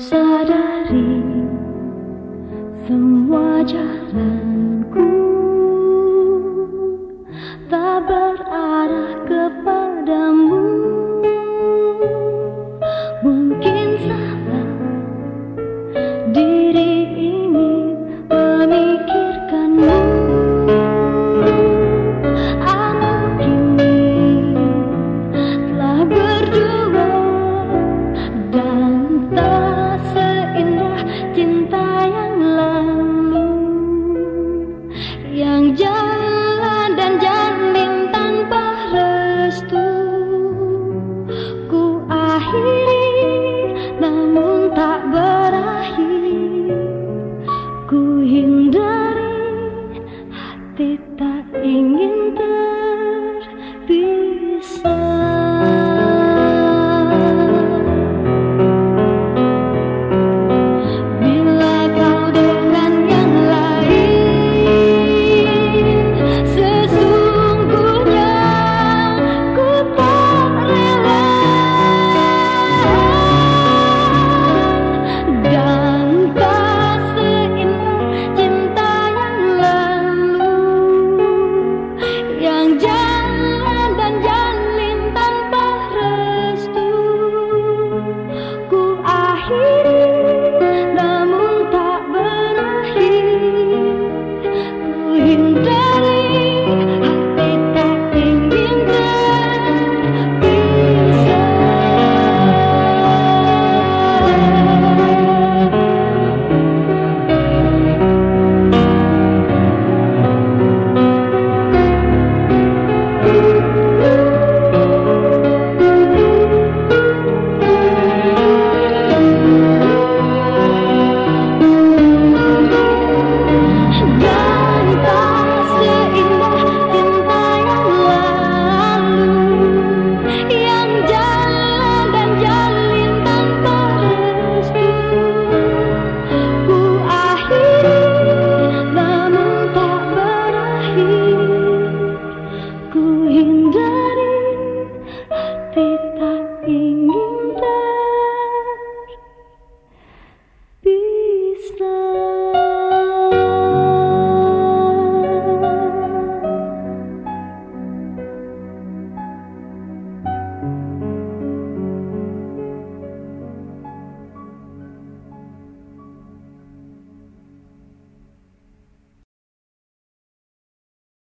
sadari semua jalanku. Tak berarah kepadamu. Hindari hati tak ingin terpisah.